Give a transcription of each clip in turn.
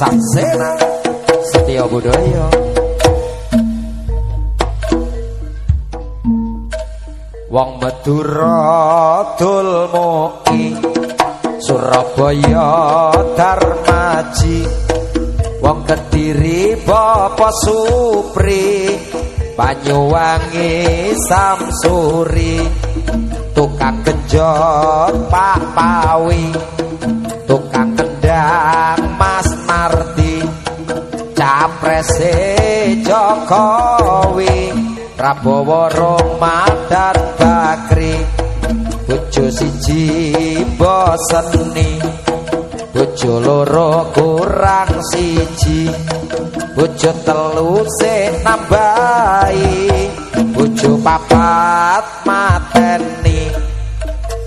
Saksena Setia Budaya Wong Madura dulmuki Surabaya Darmaji. Wong Kediri Bapak Supri Banyuwangi Samsuri Tukang Genjot Pak Pawi Tukang Kendang Mas Marti Caprese Jokowi Prabowo Ramadan Bakri Bojo siji boseni Bojo loro kurang siji Bojo telu se nambahi Bojo papat mateni.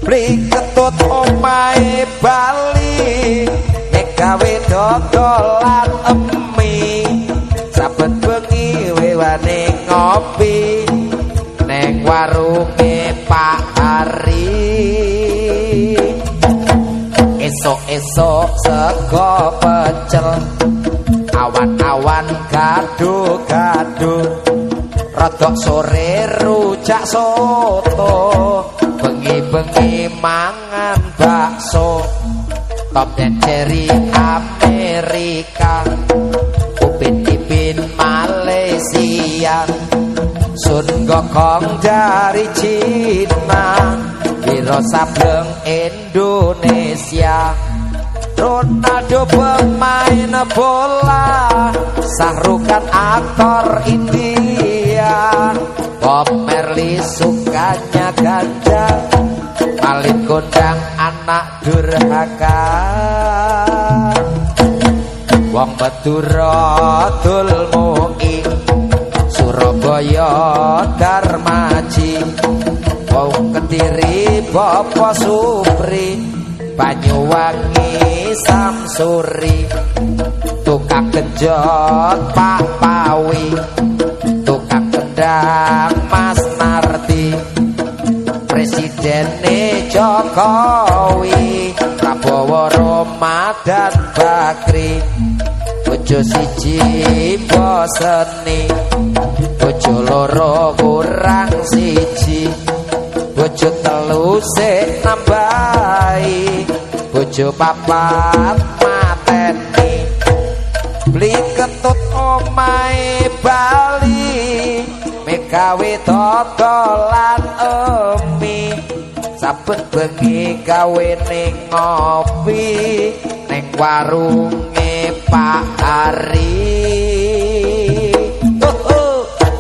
Bli ketut omae Bali Gawe dodolan emi. Saben bengi wewane ngopi Neng warunge Pak Hari Esok-esok sego pecel. Awan-awan gaduh-gaduh. Rodok sore rujak soto. Bengi-bengi mangan bakso. Top dan Cherry Amerika. Upin Ipin Malaysia. Sun Gokong dari Cina Wiro Sableng Indonesia. Ronaldo pemain bola Sahrukan aktor India. Bob Merli sukanya ganja paling kondang anak durhaka. Wong Madura dulmuki Surabaya Darmaji. Wong Kediri Bapak Supri Banyuwangi Samsuri tukang genjot Pak Pawi tukang kendang Mas Narti Presidene Jokowi Prabowo Ramadan Bakri Bojo siji boseni Bojo loro kurang siji Bojo telu sik nambahi. Bojo papat mateni. Beli ketut omae Bali. Megawe dodolan emi. Saben bengi gawe ning ngopi. Ning warunge Pak Ari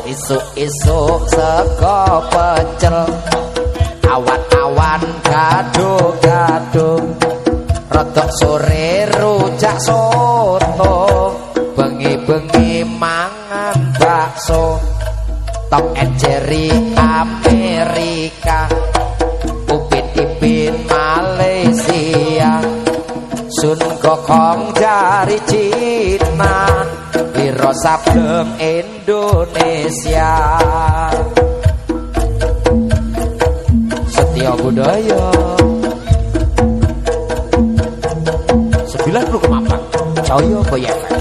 Isuk-isuk sego pecel Awan-awan gaduh-gaduh Rodok sore rujak soto. Bengi-bengi mangan bakso. Top and Jerry Amerika. Upin Ipin Malaysia. Sun Gokong dari Cina. Wiro Sableng Indonesia Dunia Budaya. Sebilan puluh kemampuan. Coyo Boyer.